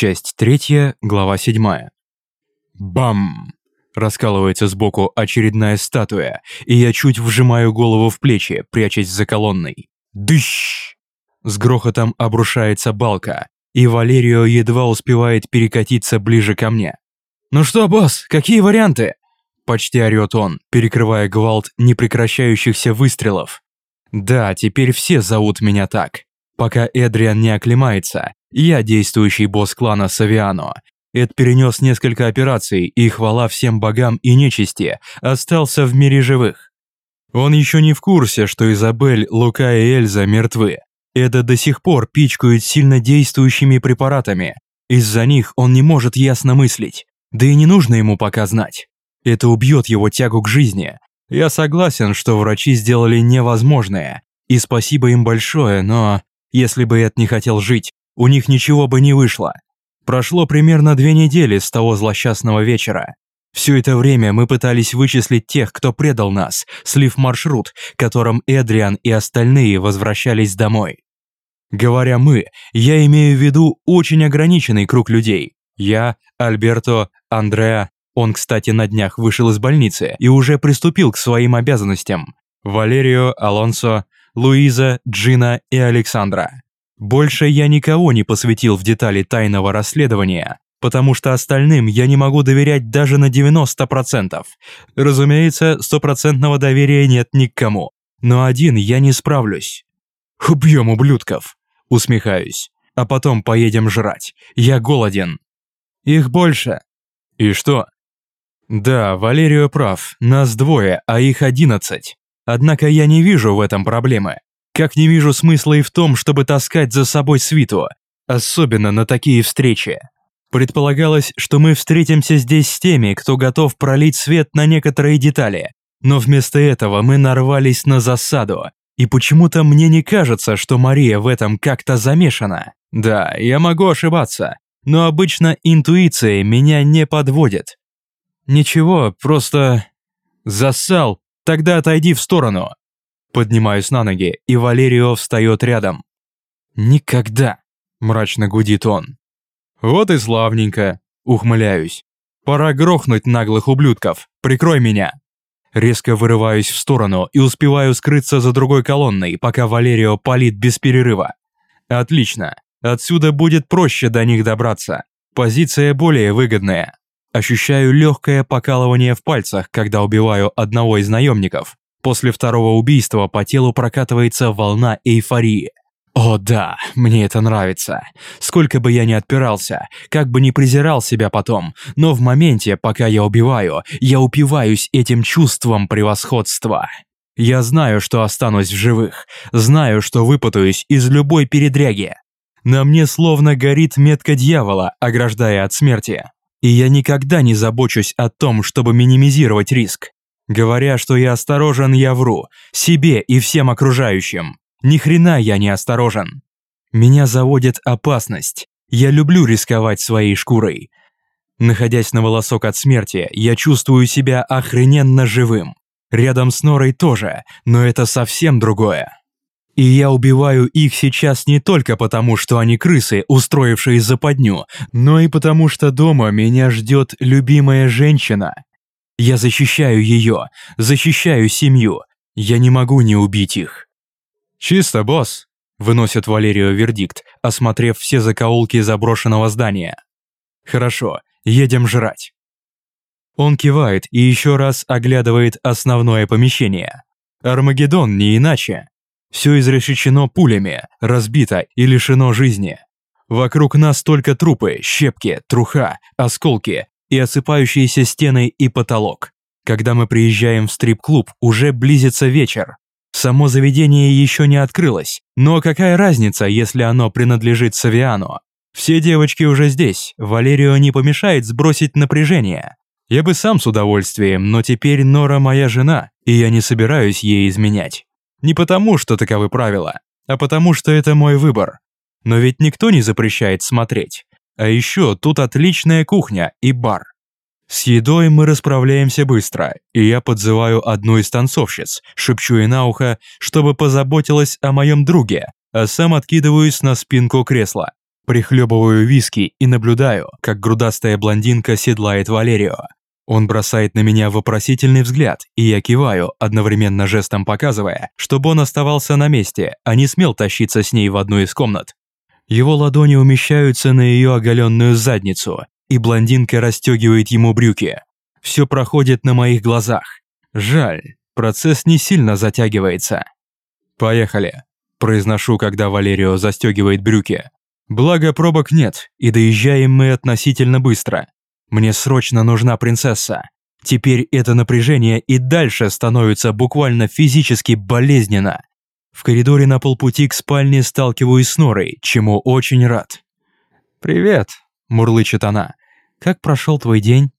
Часть третья, глава седьмая. Бам! Раскалывается сбоку очередная статуя, и я чуть вжимаю голову в плечи, прячась за колонной. Дыщ! С грохотом обрушается балка, и Валерио едва успевает перекатиться ближе ко мне. «Ну что, босс, какие варианты?» Почти орёт он, перекрывая гвалт непрекращающихся выстрелов. Да, теперь все зовут меня так. Пока Эдриан не оклемается, я действующий босс клана Савиано. Эд перенес несколько операций и, хвала всем богам и нечисти, остался в мире живых. Он еще не в курсе, что Изабель, Лука и Эльза мертвы. Эда до сих пор пичкают сильно действующими препаратами. Из-за них он не может ясно мыслить. Да и не нужно ему пока знать. Это убьет его тягу к жизни. Я согласен, что врачи сделали невозможное. И спасибо им большое, но если бы Эд не хотел жить, у них ничего бы не вышло. Прошло примерно две недели с того злосчастного вечера. Все это время мы пытались вычислить тех, кто предал нас, слив маршрут, которым Эдриан и остальные возвращались домой. Говоря «мы», я имею в виду очень ограниченный круг людей. Я, Альберто, Андреа, он, кстати, на днях вышел из больницы и уже приступил к своим обязанностям. Валерио, Алонсо, Луиза, Джина и Александра. Больше я никого не посвятил в детали тайного расследования, потому что остальным я не могу доверять даже на 90%. Разумеется, стопроцентного доверия нет никому, но один я не справлюсь. «Убьем ублюдков!» – усмехаюсь. «А потом поедем жрать. Я голоден». «Их больше». «И что?» «Да, Валерио прав, нас двое, а их одиннадцать. Однако я не вижу в этом проблемы. Как не вижу смысла и в том, чтобы таскать за собой свиту, особенно на такие встречи. Предполагалось, что мы встретимся здесь с теми, кто готов пролить свет на некоторые детали, но вместо этого мы нарвались на засаду, и почему-то мне не кажется, что Мария в этом как-то замешана. Да, я могу ошибаться, но обычно интуиция меня не подводит. Ничего, просто... Засал, тогда отойди в сторону. Поднимаюсь на ноги, и Валерио встает рядом. «Никогда!» – мрачно гудит он. «Вот и славненько!» – ухмыляюсь. «Пора грохнуть наглых ублюдков! Прикрой меня!» Резко вырываюсь в сторону и успеваю скрыться за другой колонной, пока Валерио палит без перерыва. Отлично. Отсюда будет проще до них добраться. Позиция более выгодная. Ощущаю легкое покалывание в пальцах, когда убиваю одного из наемников. После второго убийства по телу прокатывается волна эйфории. О да, мне это нравится. Сколько бы я ни отпирался, как бы ни презирал себя потом, но в моменте, пока я убиваю, я упиваюсь этим чувством превосходства. Я знаю, что останусь в живых, знаю, что выпутаюсь из любой передряги. На мне словно горит метка дьявола, ограждая от смерти. И я никогда не забочусь о том, чтобы минимизировать риск. Говоря, что я осторожен, я вру. Себе и всем окружающим. Ни хрена я не осторожен. Меня заводит опасность. Я люблю рисковать своей шкурой. Находясь на волосок от смерти, я чувствую себя охрененно живым. Рядом с Норой тоже, но это совсем другое. И я убиваю их сейчас не только потому, что они крысы, устроившие западню, но и потому, что дома меня ждет любимая женщина, я защищаю ее, защищаю семью. Я не могу не убить их. «Чисто, босс», – выносит Валерио вердикт, осмотрев все закоулки заброшенного здания. «Хорошо, едем жрать». Он кивает и еще раз оглядывает основное помещение. Армагеддон не иначе. Все изрешечено пулями, разбито и лишено жизни. Вокруг нас только трупы, щепки, труха, осколки и осыпающиеся стены и потолок. Когда мы приезжаем в стрип-клуб, уже близится вечер. Само заведение еще не открылось, но какая разница, если оно принадлежит Савиану? Все девочки уже здесь, Валерио не помешает сбросить напряжение. Я бы сам с удовольствием, но теперь Нора моя жена, и я не собираюсь ей изменять. Не потому, что таковы правила, а потому, что это мой выбор. Но ведь никто не запрещает смотреть. А еще тут отличная кухня и бар. С едой мы расправляемся быстро, и я подзываю одну из танцовщиц, шепчу ей на ухо, чтобы позаботилась о моем друге, а сам откидываюсь на спинку кресла. Прихлебываю виски и наблюдаю, как грудастая блондинка седлает Валерио. Он бросает на меня вопросительный взгляд, и я киваю, одновременно жестом показывая, чтобы он оставался на месте, а не смел тащиться с ней в одну из комнат. Его ладони умещаются на ее оголенную задницу, и блондинка расстегивает ему брюки. Все проходит на моих глазах. Жаль, процесс не сильно затягивается. «Поехали», – произношу, когда Валерио застегивает брюки. Благо пробок нет, и доезжаем мы относительно быстро. Мне срочно нужна принцесса. Теперь это напряжение и дальше становится буквально физически болезненно. В коридоре на полпути к спальне сталкиваюсь с Норой, чему очень рад. «Привет», – мурлычет она. «Как прошел твой день?»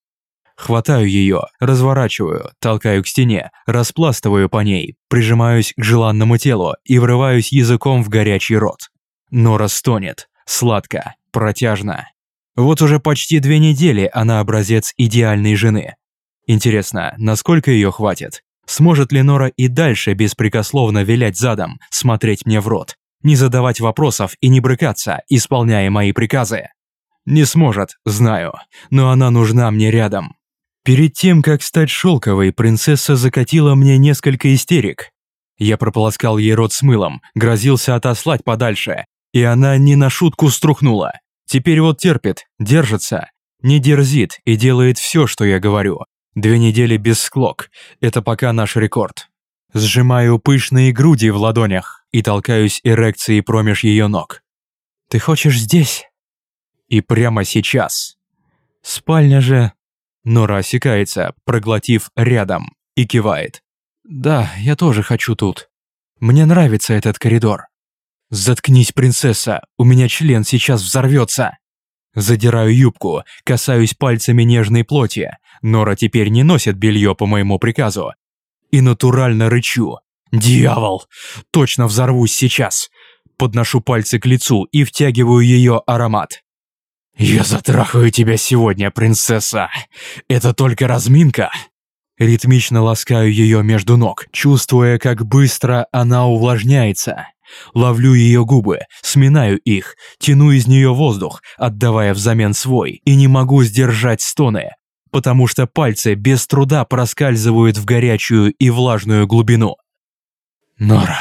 Хватаю ее, разворачиваю, толкаю к стене, распластываю по ней, прижимаюсь к желанному телу и врываюсь языком в горячий рот. Нора стонет, сладко, протяжно. Вот уже почти две недели она образец идеальной жены. Интересно, насколько ее хватит? Сможет ли Нора и дальше беспрекословно вилять задом, смотреть мне в рот, не задавать вопросов и не брыкаться, исполняя мои приказы? Не сможет, знаю, но она нужна мне рядом. Перед тем, как стать шелковой, принцесса закатила мне несколько истерик. Я прополоскал ей рот с мылом, грозился отослать подальше, и она не на шутку струхнула. Теперь вот терпит, держится, не дерзит и делает все, что я говорю. Две недели без склок – это пока наш рекорд. Сжимаю пышные груди в ладонях и толкаюсь эрекцией промеж ее ног. «Ты хочешь здесь?» И прямо сейчас. Спальня же... Нора осекается, проглотив рядом, и кивает. «Да, я тоже хочу тут. Мне нравится этот коридор. «Заткнись, принцесса, у меня член сейчас взорвется!» Задираю юбку, касаюсь пальцами нежной плоти. Нора теперь не носит белье по моему приказу. И натурально рычу. «Дьявол! Точно взорвусь сейчас!» Подношу пальцы к лицу и втягиваю ее аромат. «Я затрахаю тебя сегодня, принцесса! Это только разминка!» Ритмично ласкаю ее между ног, чувствуя, как быстро она увлажняется. Ловлю ее губы, сминаю их, тяну из нее воздух, отдавая взамен свой, и не могу сдержать стоны, потому что пальцы без труда проскальзывают в горячую и влажную глубину. «Нора!»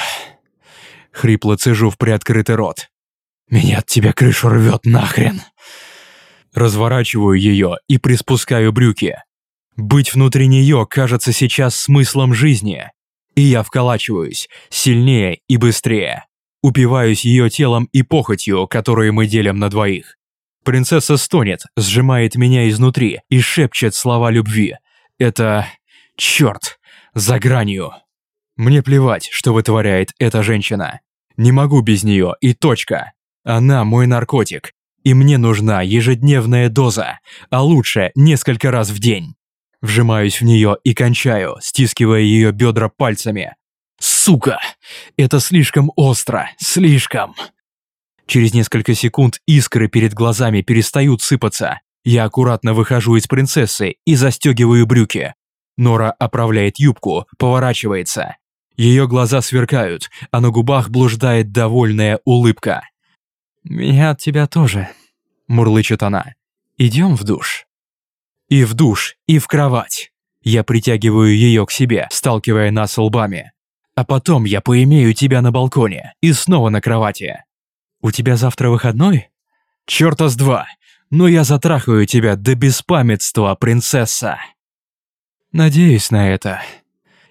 — хрипло цежу в приоткрытый рот. «Меня от тебя крышу рвет нахрен!» Разворачиваю ее и приспускаю брюки. Быть внутри нее кажется сейчас смыслом жизни. И я вколачиваюсь, сильнее и быстрее. Упиваюсь ее телом и похотью, которые мы делим на двоих. Принцесса стонет, сжимает меня изнутри и шепчет слова любви. Это... черт, за гранью. Мне плевать, что вытворяет эта женщина. Не могу без нее и точка. Она мой наркотик. И мне нужна ежедневная доза, а лучше несколько раз в день. Вжимаюсь в нее и кончаю, стискивая ее бедра пальцами. Сука! Это слишком остро, слишком. Через несколько секунд искры перед глазами перестают сыпаться. Я аккуратно выхожу из принцессы и застегиваю брюки. Нора оправляет юбку, поворачивается. Ее глаза сверкают, а на губах блуждает довольная улыбка. «Меня от тебя тоже», – мурлычет она. «Идем в душ». И в душ, и в кровать. Я притягиваю ее к себе, сталкивая нас лбами. А потом я поимею тебя на балконе и снова на кровати. У тебя завтра выходной? Чёрта с два. Но я затрахаю тебя до беспамятства, принцесса. Надеюсь на это.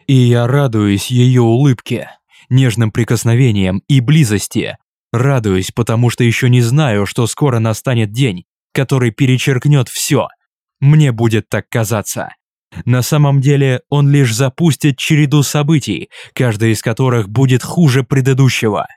И я радуюсь ее улыбке, нежным прикосновениям и близости. Радуюсь, потому что еще не знаю, что скоро настанет день, который перечеркнет все – мне будет так казаться. На самом деле он лишь запустит череду событий, каждая из которых будет хуже предыдущего.